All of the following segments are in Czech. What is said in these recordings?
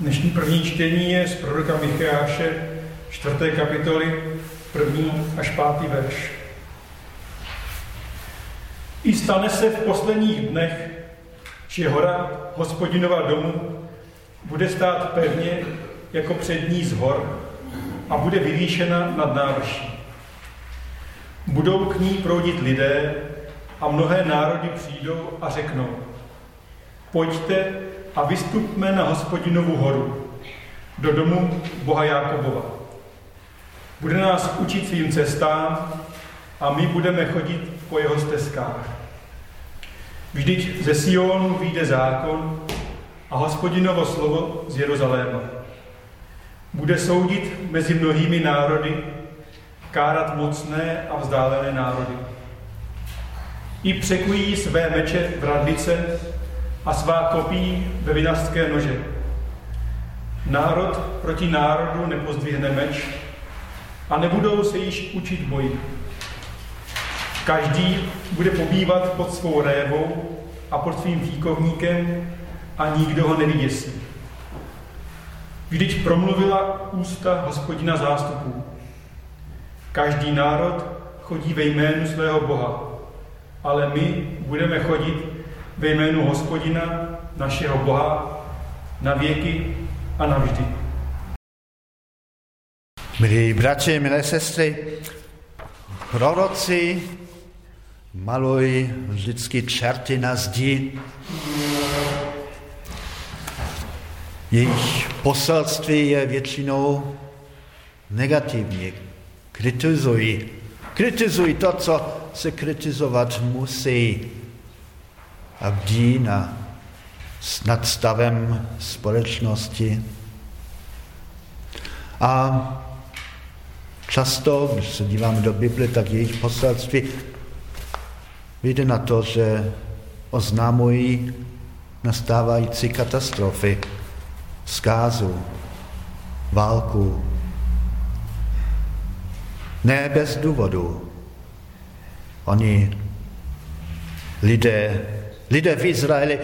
Dnešní první čtení je z proroka Micháše, čtvrté kapitoly, první až pátý verš. I stane se v posledních dnech, že hora hospodinova domu bude stát pevně jako přední z hor a bude vyvýšena nad návrší. Budou k ní proudit lidé a mnohé národy přijdou a řeknou, pojďte a vystupme na hospodinovu horu, do domu Boha Jákobova. Bude nás učit svým cestám a my budeme chodit po jeho stezkách. Vždyť ze Sionu vyjde zákon a hospodinovo slovo z Jeruzaléma. Bude soudit mezi mnohými národy, kárat mocné a vzdálené národy. I překují své meče v radlice a svá kopí ve vinařské nože. Národ proti národu nepozdvihne meč a nebudou se již učit boji. Každý bude pobývat pod svou révou a pod svým výkovníkem a nikdo ho nevyděsí. Vždyť promluvila ústa hospodina zástupů. Každý národ chodí ve jménu svého Boha, ale my budeme chodit ve jménu hospodina, našeho Boha, na věky a navždy. Milí bratři, milé sestry, proroci malují vždycky čerty na zdi. Jejich poselství je většinou negativní. Kritizují. Kritizují to, co se kritizovat musí. A bdí na nad stavem společnosti. A často, když se díváme do Bible, tak jejich poselství vyjde na to, že oznámují nastávající katastrofy, zkázu, válku. Ne bez důvodu. Oni, lidé, lidé v Izraeli,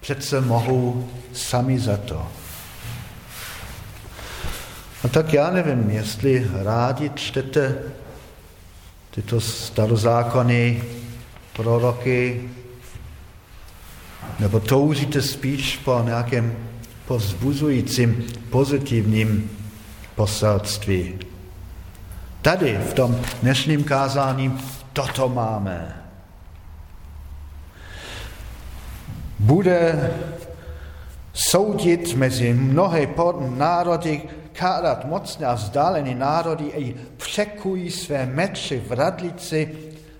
přece mohou sami za to. A tak já nevím, jestli rádi čtete tyto starozákony, proroky, nebo toužíte spíš po nějakém povzbuzujícím pozitivním poselství. Tady v tom dnešním kázání toto máme. Bude soudit mezi mnohé národy, kárat mocné a vzdálené národy a překují své meče v radlici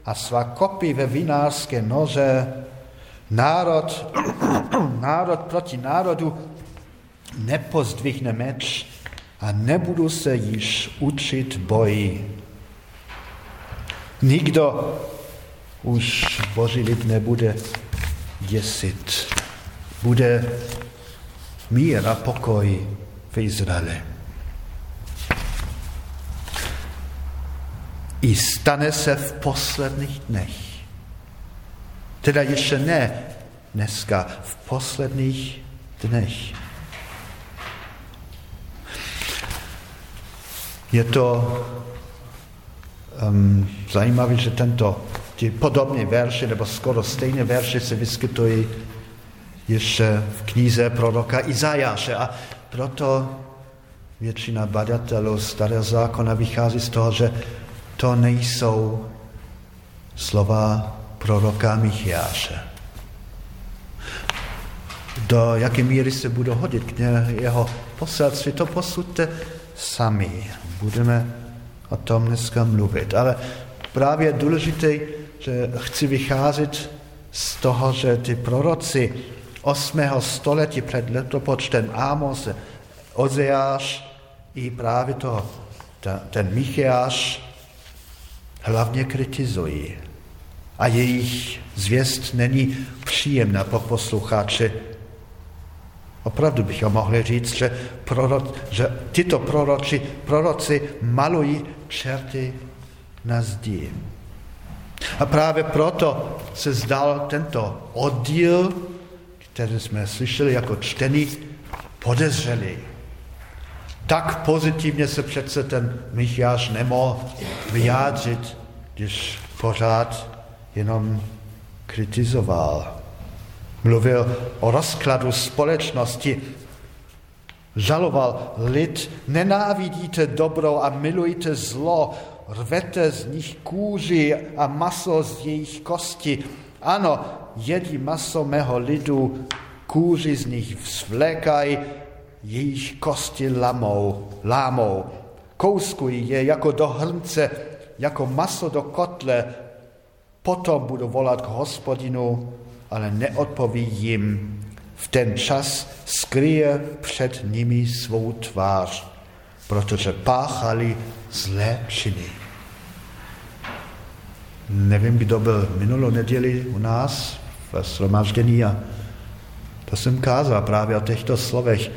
a svá kopy ve vinářské nože. Národ, národ proti národu nepozdvihne meč a nebudu se již učit boji. Nikdo už Boží lid nebude děsit. Bude mír a pokoj v Izraeli. I stane se v posledních dnech. Teda ještě ne dneska, v posledních dnech. Je to um, zajímavé, že tento ty podobné verše, nebo skoro stejné verše se vyskytují ještě v knize proroka Izajáše. A proto většina badatelů starého zákona vychází z toho, že to nejsou slova proroka Michiáše. Do jaké míry se budou hodit k jeho poselství, to posuďte sami. Budeme o tom dneska mluvit. Ale právě důležité že chci vycházet z toho, že ty proroci 8. století před letopočtem Amos, Ozeáš i právě to, ten Micheáš hlavně kritizují. A jejich zvěst není příjemná pro posluchače. Opravdu bychom mohli říct, že, proroc, že tyto proroci, proroci malují čerty na zdi. A právě proto se zdal tento oddíl, který jsme slyšeli jako čtený, podezřelý. Tak pozitivně se přece ten Micháš nemohl vyjádřit, když pořád jenom kritizoval. Mluvil o rozkladu společnosti, žaloval lid, nenávidíte dobro a milujte zlo, rvete z nich kůži a maso z jejich kosti. Ano, jedí maso mého lidu, kůži z nich svlékaj, jejich kosti lamou, lámou. Kouskují je jako do hrnce, jako maso do kotle, potom budu volat k hospodinu, ale neodpoví jim. V ten čas skryje před nimi svou tvář, protože páchali zlé činy. Nevím, kdo byl minulou neděli u nás v shromaždění a to jsem kázal právě o těchto slovech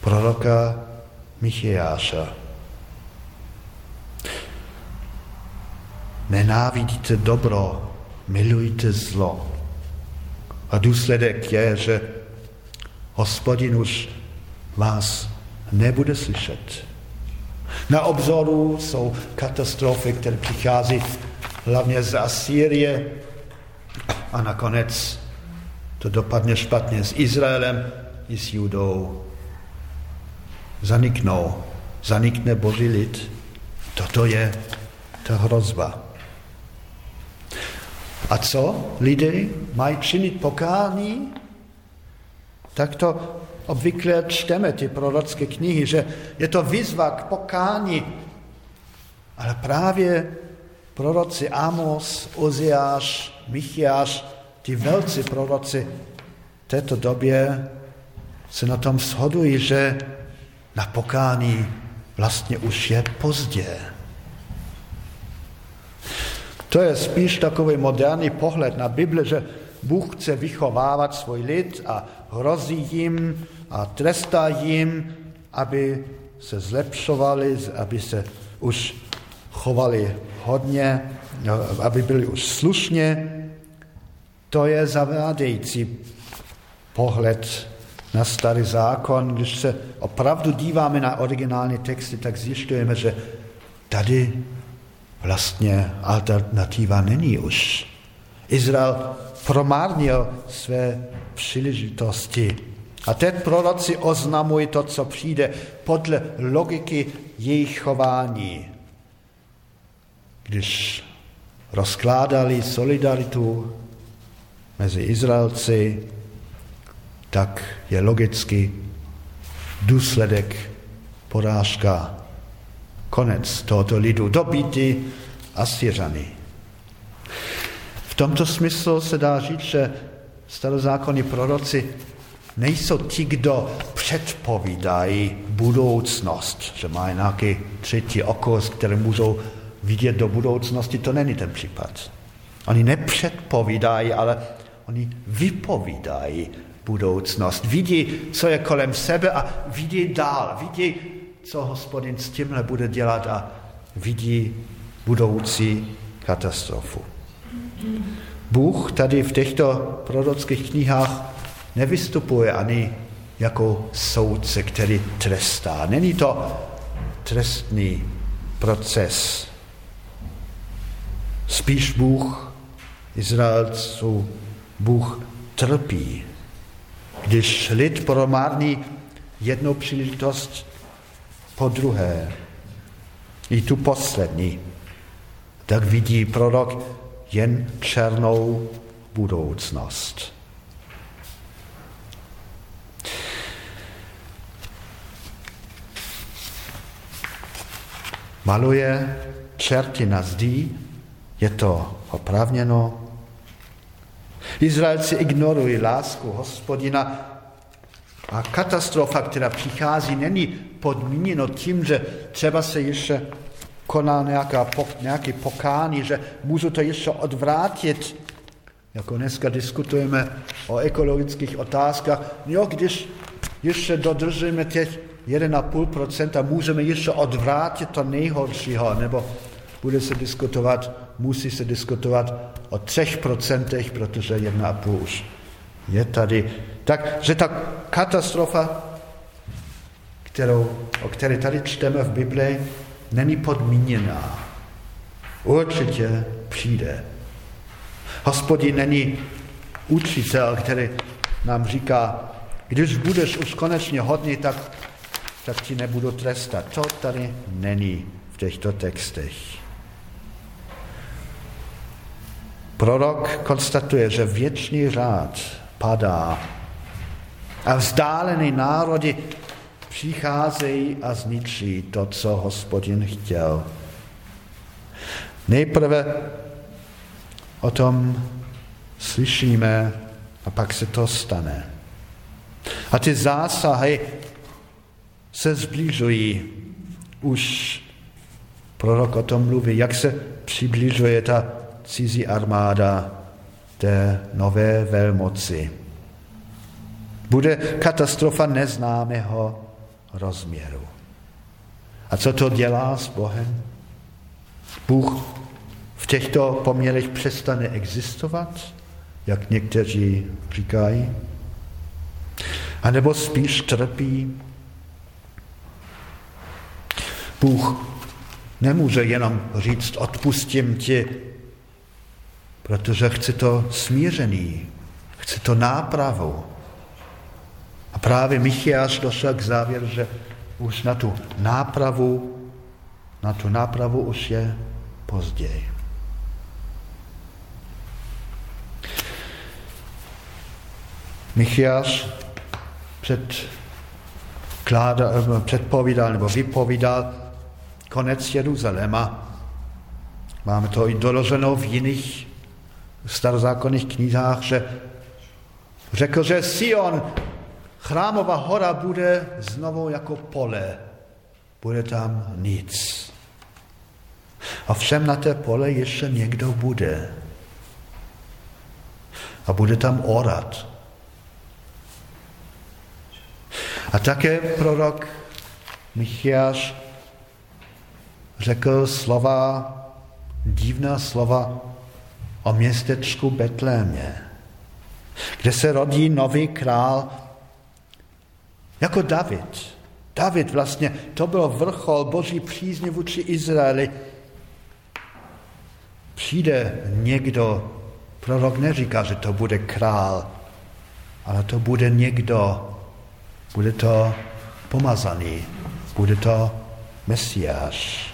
proroka Michiáša. Nenávidíte dobro, milujte zlo. A důsledek je, že hospodin už vás nebude slyšet. Na obzoru jsou katastrofy, které přichází hlavně z Asýrie a nakonec to dopadne špatně s Izraelem i s Judou. Zaniknou, zanikne boží lid. Toto je ta hrozba. A co lidé mají činit pokání? Tak to obvykle čteme ty prorocké knihy, že je to výzva k pokání. Ale právě proroci Amos, Oziáš, Michiáš, ti velcí proroci v této době se na tom shodují, že na pokání vlastně už je pozdě. To je spíš takový moderní pohled na Bible, že Bůh chce vychovávat svůj lid a hrozí jim a trestá jim, aby se zlepšovali, aby se už chovali hodně, aby byli už slušně. To je zavádějící pohled na starý zákon. Když se opravdu díváme na originální texty, tak zjišťujeme, že tady vlastně alternativa není už. Izrael promárnil své příležitosti. A teď proroci oznamují to, co přijde podle logiky jejich chování. Když rozkládali solidaritu mezi Izraelci, tak je logicky důsledek porážka konec tohoto lidu, dobity a Syřany. V tomto smyslu se dá říct, že starozákonní proroci nejsou ti, kdo předpovídají budoucnost, že mají nějaký třetí oko, které můžou vidět do budoucnosti, to není ten případ. Oni nepředpovídají, ale oni vypovídají budoucnost. Vidí, co je kolem sebe a vidí dál. Vidí, co hospodin s tímhle bude dělat a vidí budoucí katastrofu. Bůh tady v těchto prorockých knihách nevystupuje ani jako soudce, který trestá. Není to trestný proces. Spíš Bůh Izraelců, Bůh trpí. Když lid promární jednu příležitost po druhé, i tu poslední, tak vidí prorok jen černou budoucnost. Maluje čerty na zdí, je to oprávněno. Izraelci ignorují lásku hospodina a katastrofa, která přichází, není podmíněno tím, že třeba se ještě koná nějaká, nějaký pokání, že můžu to ještě odvrátit. Jako dneska diskutujeme o ekologických otázkách. Jo, když ještě dodržujeme těch 1,5%, můžeme ještě odvrátit to nejhoršího, nebo bude se diskutovat, musí se diskutovat o 3%, protože 1,5 už je tady Takže ta katastrofa, kterou, o které tady čteme v Biblii, není podmíněná. Určitě přijde. Hospodin není učitel, který nám říká, když budeš už konečně hodný, tak, tak ti nebudu trestat. To tady není v těchto textech. Prorok konstatuje, že věčný řád padá a vzdálený národy přicházejí a zničí to, co hospodin chtěl. Nejprve o tom slyšíme a pak se to stane. A ty zásahy se zbližují. Už prorok o tom mluví, jak se přibližuje ta cizí armáda té nové velmoci. Bude katastrofa neznámého rozměru. A co to dělá s Bohem? Bůh v těchto poměrech přestane existovat, jak někteří říkají? A nebo spíš trpí? Bůh nemůže jenom říct, odpustím ti, protože chce to smířený, chce to nápravu. A právě Michiáš došel k závěru, že už na tu nápravu, na tu nápravu už je později. Michiáš před, kláda, předpovídal nebo vypovídal konec Jeruzaléma. Máme to i doloženo v jiných starozákonných knihách, že řekl, že Sion, chrámová hora, bude znovu jako pole. Bude tam nic. A všem na té pole ještě někdo bude. A bude tam orat. A také prorok Michiáš řekl slova, divná slova o městečku Betlémě, kde se rodí nový král jako David. David vlastně, to byl vrchol boží přízně vůči Izraeli. Přijde někdo, prorok neříká, že to bude král, ale to bude někdo, bude to pomazaný, bude to Mesiáš.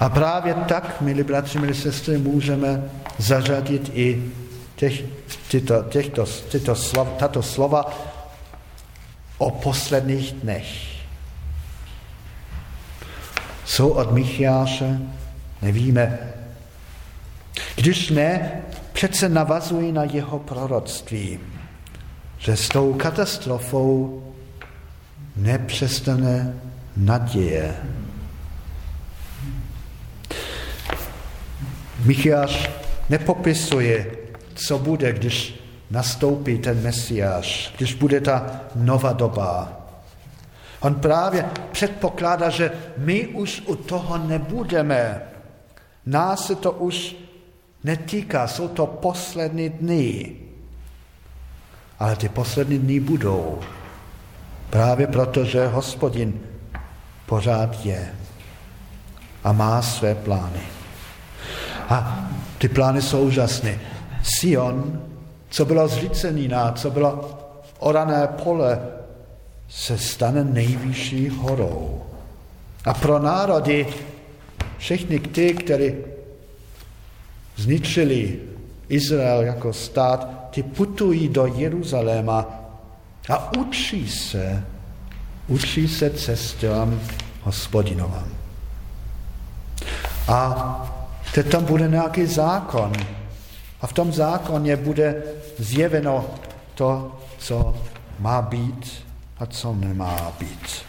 A právě tak, milí bratři, milí sestry, můžeme zařadit i těch, tyto, těchto, tyto slov, tato slova o posledních dnech. Jsou od Michiáše? Nevíme. Když ne, přece navazují na jeho proroctví že s tou katastrofou nepřestane naděje. Michiáš nepopisuje, co bude, když nastoupí ten Mesiáš, když bude ta nová doba. On právě předpokládá, že my už u toho nebudeme. Nás se to už netýká, jsou to poslední dny. Ale ty poslední dny budou. Právě proto, že hospodin pořád je a má své plány. A ty plány jsou úžasné. Sion, co bylo na, co bylo orané pole, se stane nejvyšší horou. A pro národy, všechny ty, kteří zničili Izrael jako stát, ty putují do Jeruzaléma a učí se, učí se cestám hospodinovám. A teď tam bude nějaký zákon. A v tom zákoně bude zjeveno to, co má být a co nemá být.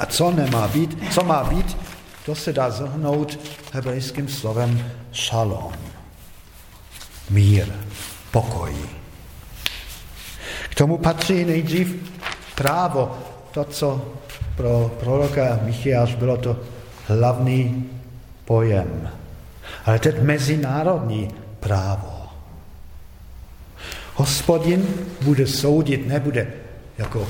A co nemá být, co má být, to se dá zhrnout hebrejským slovem šalom. Mír pokoj. K tomu patří nejdřív právo, to, co pro proroka Michiáš bylo to hlavní pojem. Ale teď mezinárodní právo. Hospodin bude soudit, nebude jako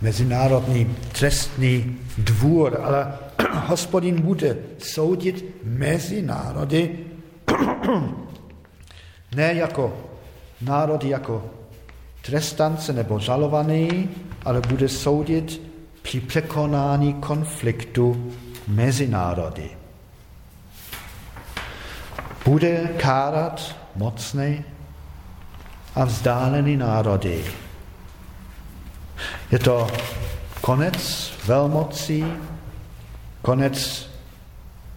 mezinárodní trestný dvůr, ale hospodin bude soudit mezi národy, ne jako národy jako trestance nebo žalovaný, ale bude soudit při překonání konfliktu mezi národy. Bude kárat mocný a vzdálený národy. Je to konec velmocí, konec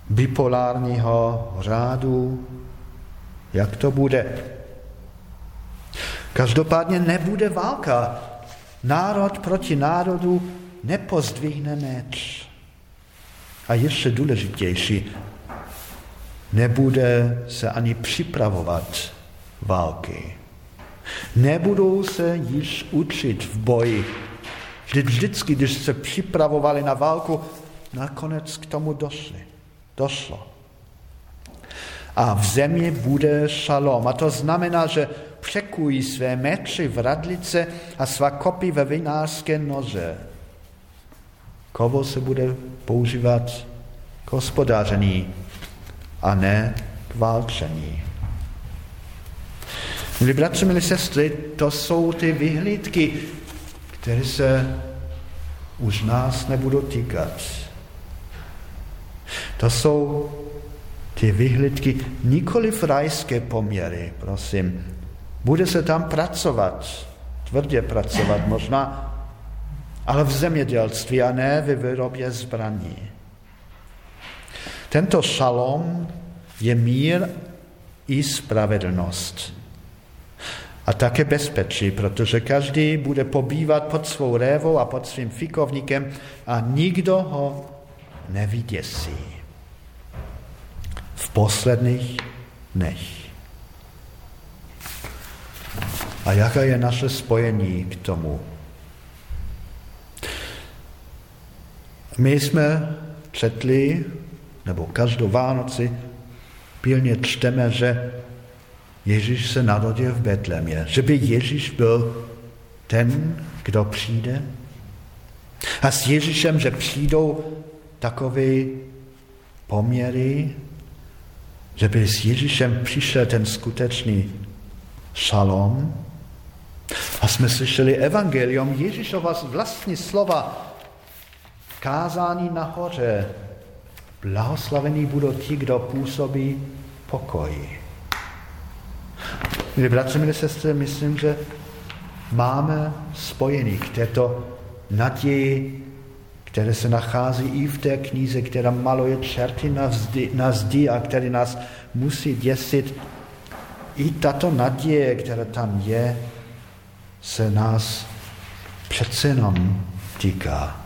bipolárního řádu, jak to bude. Každopádně nebude válka. Národ proti národu nepozdvihne meč. A ještě důležitější, nebude se ani připravovat války. Nebudou se již učit v boji. Vždyť vždycky, když se připravovali na válku, nakonec k tomu došli. Došlo. A v zemi bude šalom. A to znamená, že překují své meči v radlice a svá kopy ve vinářské nože. Kovo se bude používat k hospodáření a ne válčení. Milí bratři, milí sestry, to jsou ty vyhlídky, které se už nás nebudou týkat. To jsou ty vyhlídky nikoli v rajské poměry, prosím. Bude se tam pracovat, tvrdě pracovat možná, ale v zemědělství a ne ve výrobě zbraní. Tento šalom je mír i spravedlnost. A také bezpečí, protože každý bude pobývat pod svou révou a pod svým fikovníkem a nikdo ho nevyděsí. V posledních dnech. A jaké je naše spojení k tomu? My jsme četli, nebo každou Vánoci pilně čteme, že Ježíš se narodil v Betlemě, že by Ježíš byl ten, kdo přijde. A s Ježíšem, že přijdou takové poměry, že by s Ježíšem přišel ten skutečný šalom. A jsme slyšeli evangelium Ježíšova vlastní slova, kázání nahoře. Blahoslavení budou ti, kdo působí pokoji. Milí bratři, milí sestry, myslím, že máme spojení k této naději, které se nachází i v té knize, která maluje čerty na, zdi, na zdi a který nás musí děsit. I tato naděje, která tam je, se nás přece jenom týká.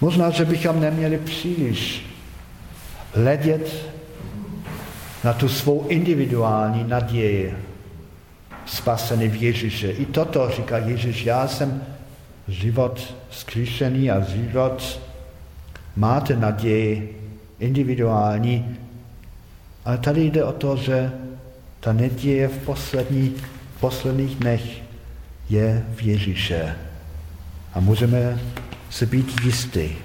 Možná, že bychom neměli příliš hledět na tu svou individuální naději spasený v Ježíše. I toto říká Ježíš, já jsem život zkříšený a život máte naději individuální, ale tady jde o to, že ta naděje v poslední, posledních dnech je v Ježíše. A můžeme se být jistí,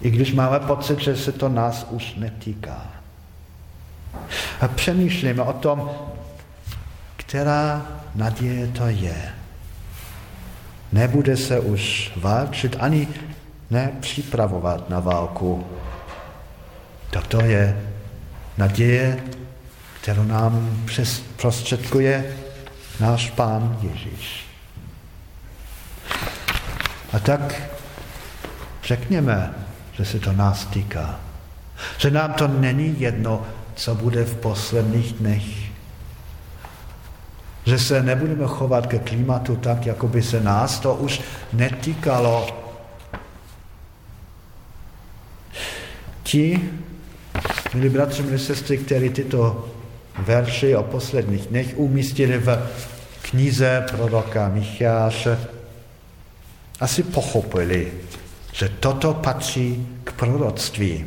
i když máme pocit, že se to nás už netýká. A přemýšlíme o tom, která naděje to je. Nebude se už válčit ani nepřipravovat na válku. Toto je naděje, kterou nám prostředkuje náš Pán Ježíš. A tak řekněme, že se to nás týká. Že nám to není jedno, co bude v posledních dnech. Že se nebudeme chovat ke klimatu tak, jako by se nás to už netýkalo. Ti, milí bratři, milí sestry, kteří tyto verši o posledních dnech umístili v knize proroka Micháše, asi pochopili, že toto patří k proroctví.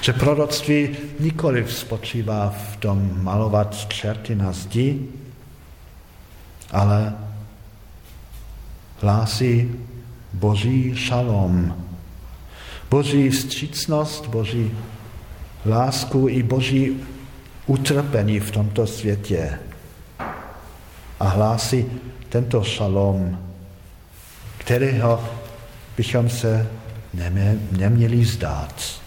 Že proroctví nikoli spočívá v tom malovat čerty na zdi, ale hlásí Boží šalom, Boží vstřícnost, Boží lásku i Boží utrpení v tomto světě. A hlásí tento šalom, kterého bychom se neměli zdát.